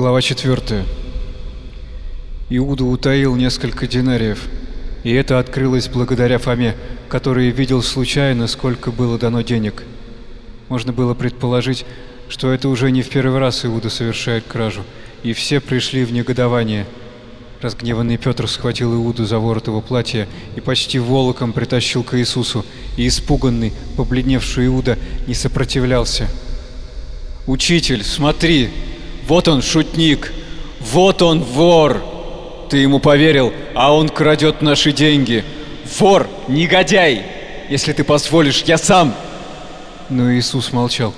Глава 4. Иуда утаил несколько динариев, и это открылось благодаря Фоме, который видел случайно, сколько было дано денег. Можно было предположить, что это уже не в первый раз Иуда совершает кражу, и все пришли в негодование. Разгневанный Петр схватил Иуду за ворот его платья и почти волоком притащил к Иисусу, и испуганный, побледневший Иуда не сопротивлялся. «Учитель, смотри!» Вот он шутник, вот он вор. Ты ему поверил, а он крадет наши деньги. Вор, негодяй! Если ты позволишь, я сам. Но Иисус молчал.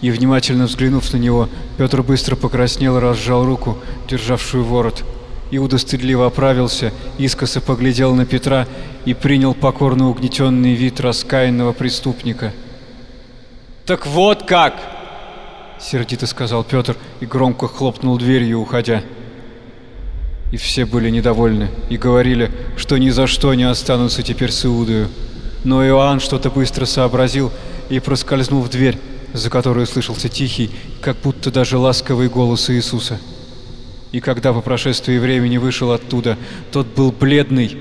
И, внимательно взглянув на него, Петр быстро покраснел и разжал руку, державшую ворот. Иуда стыдливо оправился, искоса поглядел на Петра и принял покорно угнетенный вид раскаянного преступника. «Так вот как!» — сердито сказал Петр и громко хлопнул дверью, уходя. И все были недовольны и говорили, что ни за что не останутся теперь с Иудою. Но Иоанн что-то быстро сообразил и, проскользнув в дверь, за которой слышался тихий, как будто даже ласковый голос Иисуса. И когда по прошествии времени вышел оттуда, тот был бледный,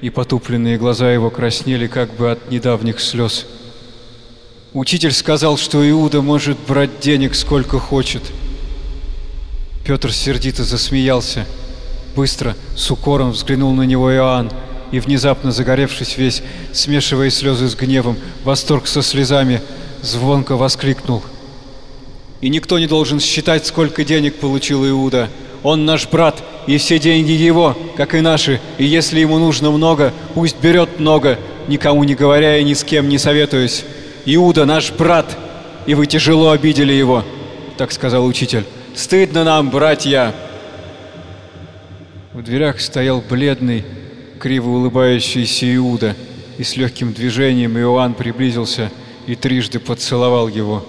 и потупленные глаза его краснели как бы от недавних слез. Учитель сказал, что Иуда может брать денег сколько хочет. Петр сердито засмеялся. Быстро, с укором взглянул на него Иоанн, и, внезапно загоревшись весь, смешивая слезы с гневом, восторг со слезами, звонко воскликнул. «И никто не должен считать, сколько денег получил Иуда. Он наш брат, и все деньги его, как и наши, и если ему нужно много, пусть берет много, никому не говоря и ни с кем не советуясь. Иуда наш брат, и вы тяжело обидели его, так сказал учитель. Стыдно нам, братья. В дверях стоял бледный, криво улыбающийся Иуда, и с легким движением Иоанн приблизился и трижды поцеловал его.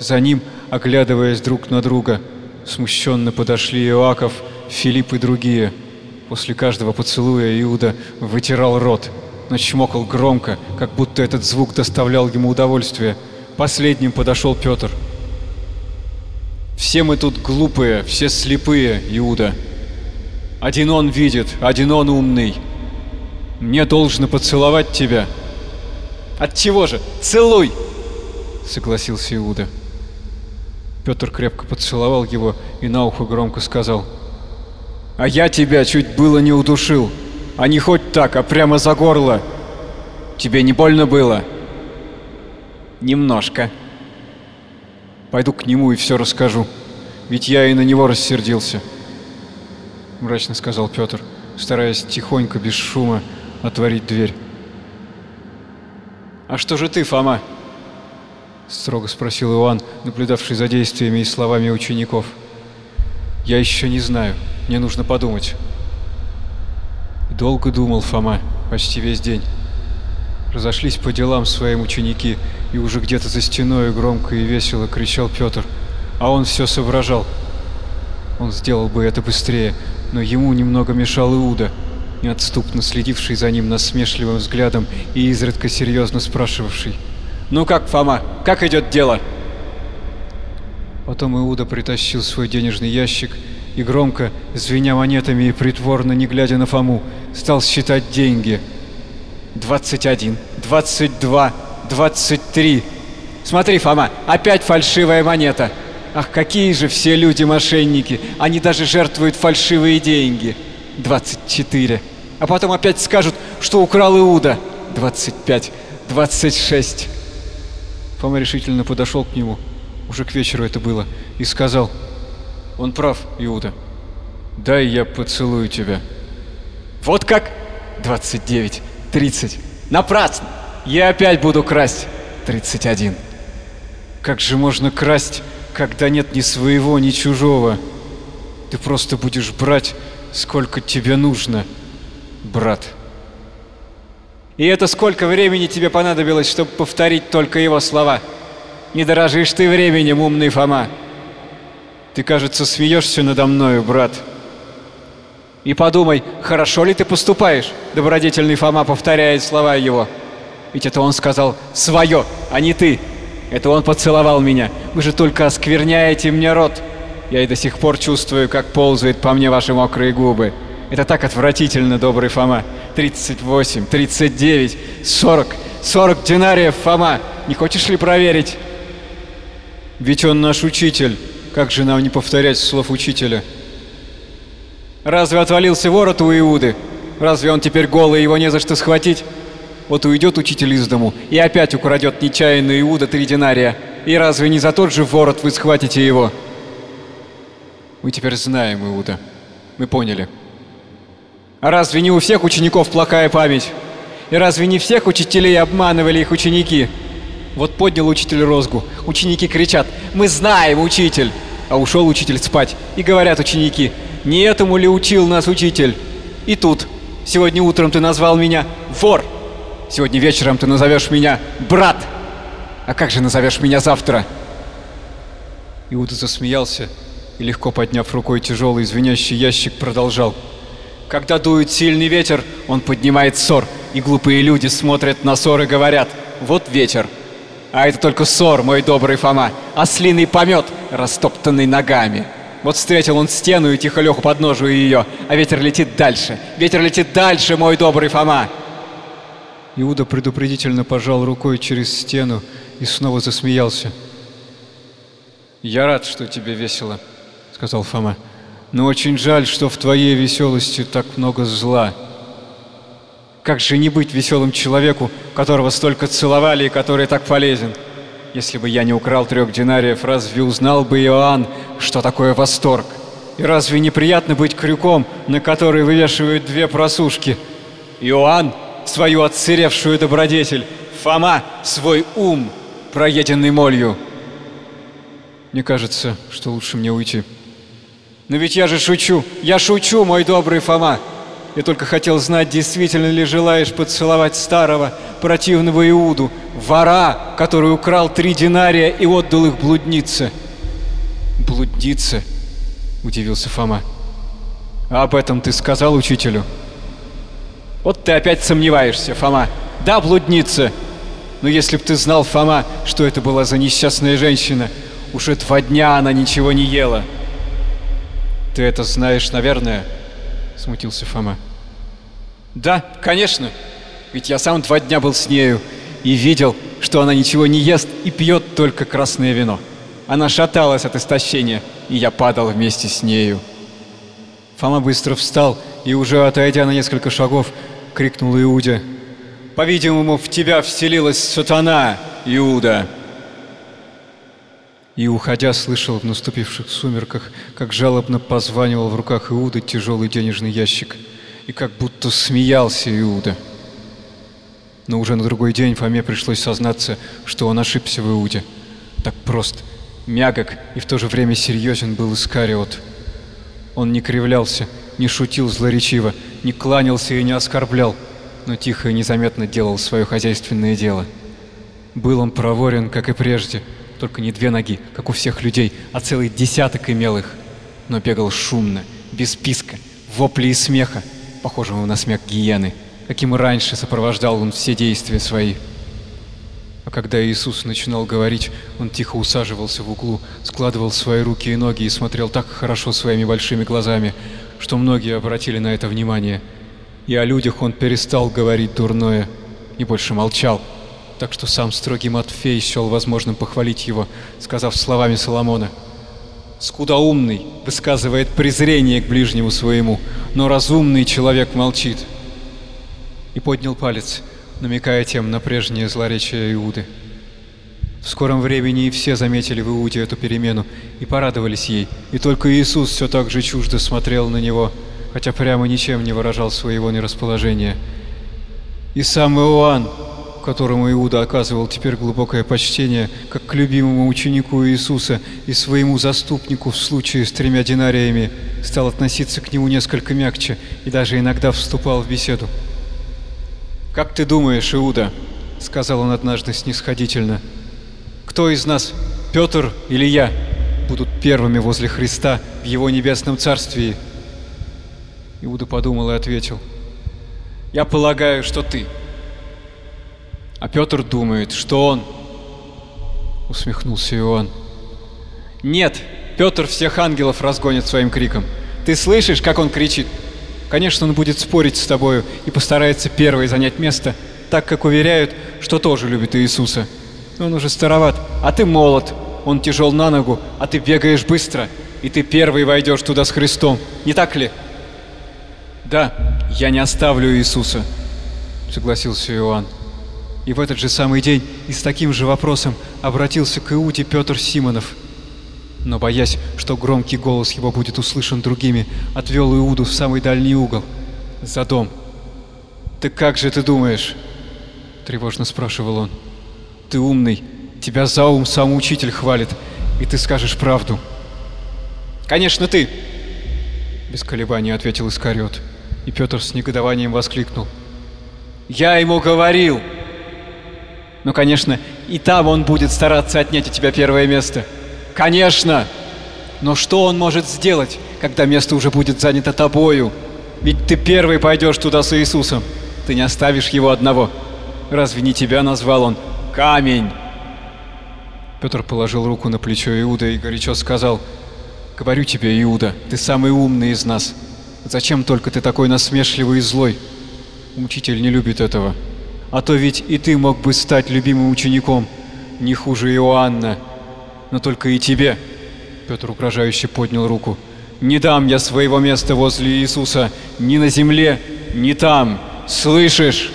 За ним, оглядываясь друг на друга, смущенно подошли Иоаков, Филипп и другие. После каждого поцелуя Иуда вытирал рот – но чмокал громко, как будто этот звук доставлял ему удовольствие. Последним подошел Петр. «Все мы тут глупые, все слепые, Иуда. Один он видит, один он умный. Мне должно поцеловать тебя». «От чего же? Целуй!» — согласился Иуда. Петр крепко поцеловал его и на ухо громко сказал. «А я тебя чуть было не удушил!» А не хоть так, а прямо за горло. Тебе не больно было? Немножко. Пойду к нему и все расскажу. Ведь я и на него рассердился. Мрачно сказал Петр, стараясь тихонько, без шума, отворить дверь. «А что же ты, Фома?» Строго спросил Иоанн, наблюдавший за действиями и словами учеников. «Я еще не знаю. Мне нужно подумать». Долго думал Фома, почти весь день. Разошлись по делам своим ученики, и уже где-то за стеной громко и весело кричал Петр, а он все соображал. Он сделал бы это быстрее, но ему немного мешал Иуда, неотступно следивший за ним насмешливым взглядом и изредка серьезно спрашивавший. «Ну как, Фома, как идет дело?» Потом Иуда притащил свой денежный ящик и громко, звеня монетами и притворно не глядя на Фому, стал считать деньги. «Двадцать один, двадцать два, двадцать три. Смотри, Фома, опять фальшивая монета. Ах, какие же все люди мошенники, они даже жертвуют фальшивые деньги. Двадцать четыре. А потом опять скажут, что украл Иуда. Двадцать пять, двадцать шесть». Фома решительно подошел к нему, уже к вечеру это было, и сказал – он прав, Иуда. Дай я поцелую тебя. Вот как? 29, 30. Напрасно! Я опять буду красть. 31. Как же можно красть, когда нет ни своего, ни чужого? Ты просто будешь брать, сколько тебе нужно, брат. И это сколько времени тебе понадобилось, чтобы повторить только его слова? Не дорожишь ты временем, умный Фома. Ты, кажется, смеешься надо мною, брат. И подумай, хорошо ли ты поступаешь, добродетельный Фома повторяет слова его. Ведь это он сказал «свое», а не ты. Это он поцеловал меня. Вы же только оскверняете мне рот. Я и до сих пор чувствую, как ползают по мне ваши мокрые губы. Это так отвратительно, добрый Фома. 38, 39, 40, 40 динариев, Фома. Не хочешь ли проверить? Ведь он наш учитель. Как же нам не повторять слов учителя? Разве отвалился ворот у Иуды? Разве он теперь голый, его не за что схватить? Вот уйдет учитель из дому и опять украдет нечаянно Иуда три динария. И разве не за тот же ворот вы схватите его? Мы теперь знаем Иуда. Мы поняли. А разве не у всех учеников плохая память? И разве не всех учителей обманывали их ученики? Вот поднял учитель розгу. Ученики кричат «Мы знаем, учитель!» А ушел учитель спать. И говорят ученики «Не этому ли учил нас учитель?» И тут «Сегодня утром ты назвал меня вор!» Сегодня вечером ты назовешь меня брат. А как же назовешь меня завтра? Иуда засмеялся и, легко подняв рукой тяжелый звенящий ящик, продолжал. Когда дует сильный ветер, он поднимает ссор, и глупые люди смотрят на ссор и говорят «Вот ветер». А это только ссор, мой добрый Фома, ослиный помет, растоптанный ногами. Вот встретил он стену и тихо лег под ножу ее, а ветер летит дальше. Ветер летит дальше, мой добрый Фома. Иуда предупредительно пожал рукой через стену и снова засмеялся. «Я рад, что тебе весело», — сказал Фома. «Но очень жаль, что в твоей веселости так много зла. Как же не быть веселым человеку, которого столько целовали и который так полезен? Если бы я не украл трех динариев, разве узнал бы Иоанн, что такое восторг? И разве неприятно быть крюком, на который вывешивают две просушки? Иоанн свою отсыревшую добродетель, Фома свой ум, проеденный молью. Мне кажется, что лучше мне уйти. Но ведь я же шучу, я шучу, мой добрый Фома. Я только хотел знать, действительно ли желаешь поцеловать старого, противного Иуду, вора, который украл три динария и отдал их блуднице. Блуднице? Удивился Фома. А об этом ты сказал учителю? Вот ты опять сомневаешься, Фома. Да, блудница. Но если б ты знал, Фома, что это была за несчастная женщина, уже два дня она ничего не ела. Ты это знаешь, наверное, смутился Фома. Да, конечно. Ведь я сам два дня был с нею и видел, что она ничего не ест и пьет только красное вино. Она шаталась от истощения, и я падал вместе с нею. Фома быстро встал и, уже отойдя на несколько шагов, — крикнул Иуде. «По-видимому, в тебя вселилась сатана, Иуда!» И, уходя, слышал в наступивших сумерках, как жалобно позванивал в руках Иуды тяжелый денежный ящик, и как будто смеялся Иуда. Но уже на другой день Фоме пришлось сознаться, что он ошибся в Иуде. Так прост, мягок и в то же время серьезен был Искариот. Он не кривлялся, не шутил злоречиво, не кланялся и не оскорблял, но тихо и незаметно делал свое хозяйственное дело. Был он проворен, как и прежде, только не две ноги, как у всех людей, а целый десяток имел их, но бегал шумно, без писка, вопли и смеха, похожего на смех гиены, каким раньше сопровождал он все действия свои. А когда Иисус начинал говорить, он тихо усаживался в углу, складывал свои руки и ноги и смотрел так хорошо своими большими глазами, что многие обратили на это внимание. И о людях он перестал говорить дурное и больше молчал, так что сам строгий Матфей счел возможным похвалить его, сказав словами Соломона «Скудоумный высказывает презрение к ближнему своему, но разумный человек молчит». И поднял палец, намекая тем на прежнее злоречие Иуды. В скором времени и все заметили в Иуде эту перемену и порадовались ей, и только Иисус все так же чуждо смотрел на него, хотя прямо ничем не выражал своего нерасположения. И сам Иоанн, которому Иуда оказывал теперь глубокое почтение, как к любимому ученику Иисуса и своему заступнику в случае с тремя динариями, стал относиться к нему несколько мягче и даже иногда вступал в беседу. «Как ты думаешь, Иуда?» — сказал он однажды снисходительно — кто из нас, Петр или я, будут первыми возле Христа в Его небесном царстве? Иуда подумал и ответил. Я полагаю, что ты. А Петр думает, что он. Усмехнулся Иоанн. Нет, Петр всех ангелов разгонит своим криком. Ты слышишь, как он кричит? Конечно, он будет спорить с тобою и постарается первый занять место, так как уверяют, что тоже любит Иисуса. Но он уже староват, а ты молод. Он тяжел на ногу, а ты бегаешь быстро, и ты первый войдешь туда с Христом. Не так ли? Да, я не оставлю Иисуса, согласился Иоанн. И в этот же самый день и с таким же вопросом обратился к Иуде Петр Симонов. Но боясь, что громкий голос его будет услышан другими, отвел Иуду в самый дальний угол, за дом. «Ты как же ты думаешь?» — тревожно спрашивал он. «Ты умный, тебя за ум сам учитель хвалит, и ты скажешь правду». «Конечно ты!» — без колебаний ответил Искариот, и Петр с негодованием воскликнул. «Я ему говорил!» «Ну, конечно, и там он будет стараться отнять у тебя первое место!» Конечно! Но что он может сделать, когда место уже будет занято тобою? Ведь ты первый пойдешь туда с Иисусом. Ты не оставишь его одного. Разве не тебя назвал он камень? Петр положил руку на плечо Иуда и горячо сказал, «Говорю тебе, Иуда, ты самый умный из нас. Зачем только ты такой насмешливый и злой? Учитель не любит этого. А то ведь и ты мог бы стать любимым учеником, не хуже Иоанна» но только и тебе. Петр угрожающе поднял руку. Не дам я своего места возле Иисуса ни на земле, ни там. Слышишь?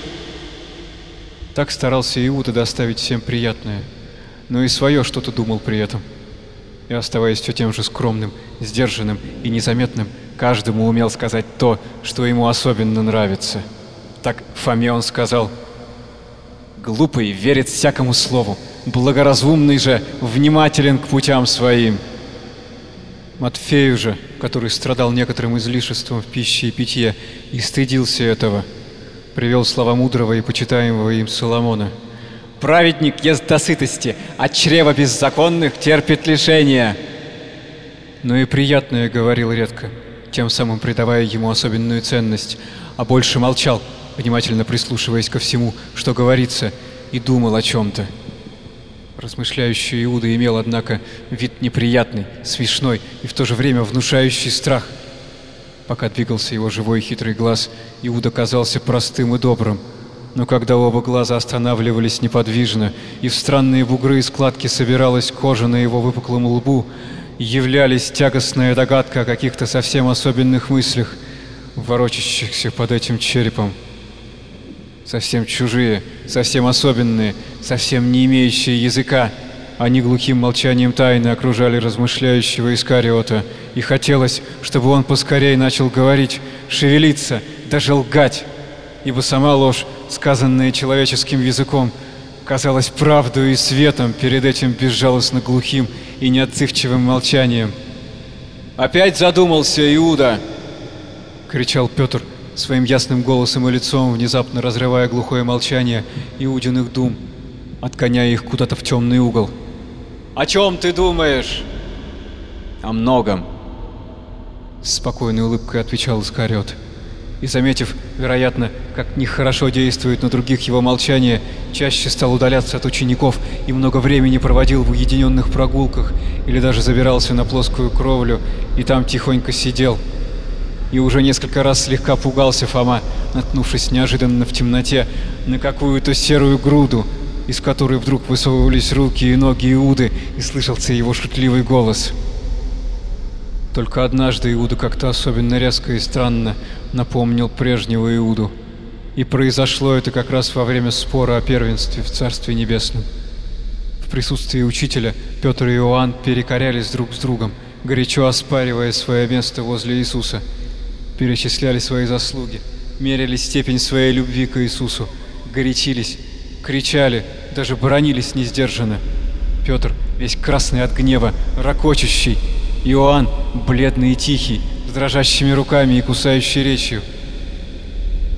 Так старался Иуда доставить всем приятное, но и свое что-то думал при этом. И оставаясь все тем же скромным, сдержанным и незаметным, каждому умел сказать то, что ему особенно нравится. Так Фоме он сказал, «Глупый верит всякому слову, благоразумный же внимателен к путям своим. Матфею же, который страдал некоторым излишеством в пище и питье и стыдился этого, привел слова мудрого и почитаемого им Соломона. «Праведник ест до сытости, а чрево беззаконных терпит лишения». Но и приятное говорил редко, тем самым придавая ему особенную ценность, а больше молчал, внимательно прислушиваясь ко всему, что говорится, и думал о чем-то. Размышляющий Иуда имел, однако, вид неприятный, смешной и в то же время внушающий страх. Пока двигался его живой и хитрый глаз, Иуда казался простым и добрым. Но когда оба глаза останавливались неподвижно, и в странные бугры и складки собиралась кожа на его выпуклом лбу, являлись тягостная догадка о каких-то совсем особенных мыслях, ворочащихся под этим черепом совсем чужие, совсем особенные, совсем не имеющие языка. Они глухим молчанием тайны окружали размышляющего Искариота, и хотелось, чтобы он поскорее начал говорить, шевелиться, даже лгать, ибо сама ложь, сказанная человеческим языком, казалась правдой и светом перед этим безжалостно глухим и неотзывчивым молчанием. «Опять задумался Иуда!» — кричал Петр, — своим ясным голосом и лицом, внезапно разрывая глухое молчание Иудиных дум, отгоняя их куда-то в темный угол. «О чем ты думаешь?» «О многом», — с спокойной улыбкой отвечал Искариот. И, заметив, вероятно, как нехорошо действует на других его молчание, чаще стал удаляться от учеников и много времени проводил в уединенных прогулках или даже забирался на плоскую кровлю и там тихонько сидел, и уже несколько раз слегка пугался Фома, наткнувшись неожиданно в темноте на какую-то серую груду, из которой вдруг высовывались руки и ноги Иуды, и слышался его шутливый голос. Только однажды Иуда как-то особенно резко и странно напомнил прежнего Иуду. И произошло это как раз во время спора о первенстве в Царстве Небесном. В присутствии учителя Петр и Иоанн перекорялись друг с другом, горячо оспаривая свое место возле Иисуса – перечисляли свои заслуги, меряли степень своей любви к Иисусу, горячились, кричали, даже бронились несдержанно. Петр, весь красный от гнева, ракочущий, Иоанн, бледный и тихий, с дрожащими руками и кусающей речью.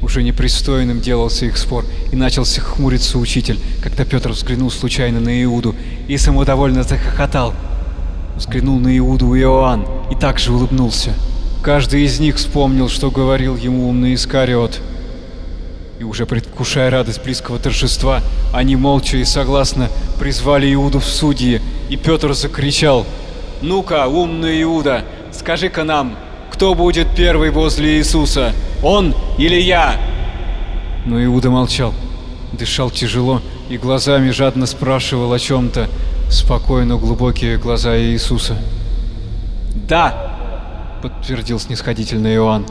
Уже непристойным делался их спор, и начался хмуриться учитель, когда Петр взглянул случайно на Иуду и самодовольно захохотал. Взглянул на Иуду и Иоанн и также улыбнулся. Каждый из них вспомнил, что говорил ему умный Искариот. И уже предвкушая радость близкого торжества, они молча и согласно призвали Иуду в судьи, и Петр закричал Ну-ка, умный Иуда, скажи-ка нам, кто будет первый возле Иисуса, он или я?» Но Иуда молчал, дышал тяжело и глазами жадно спрашивал о чем-то, спокойно глубокие глаза Иисуса. «Да!» — подтвердил снисходительно Иоанн.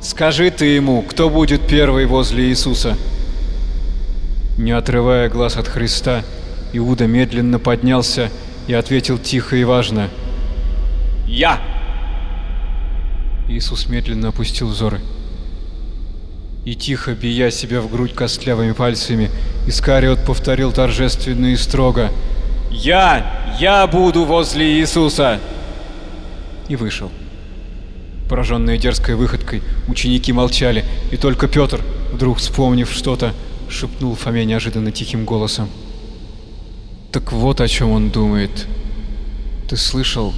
«Скажи ты ему, кто будет первый возле Иисуса?» Не отрывая глаз от Христа, Иуда медленно поднялся и ответил тихо и важно. «Я!» Иисус медленно опустил взоры. И тихо, бия себя в грудь костлявыми пальцами, Искариот повторил торжественно и строго. «Я! Я буду возле Иисуса!» И вышел. Пораженные дерзкой выходкой, ученики молчали, и только Петр, вдруг вспомнив что-то, шепнул Фоме неожиданно тихим голосом. «Так вот о чем он думает. Ты слышал,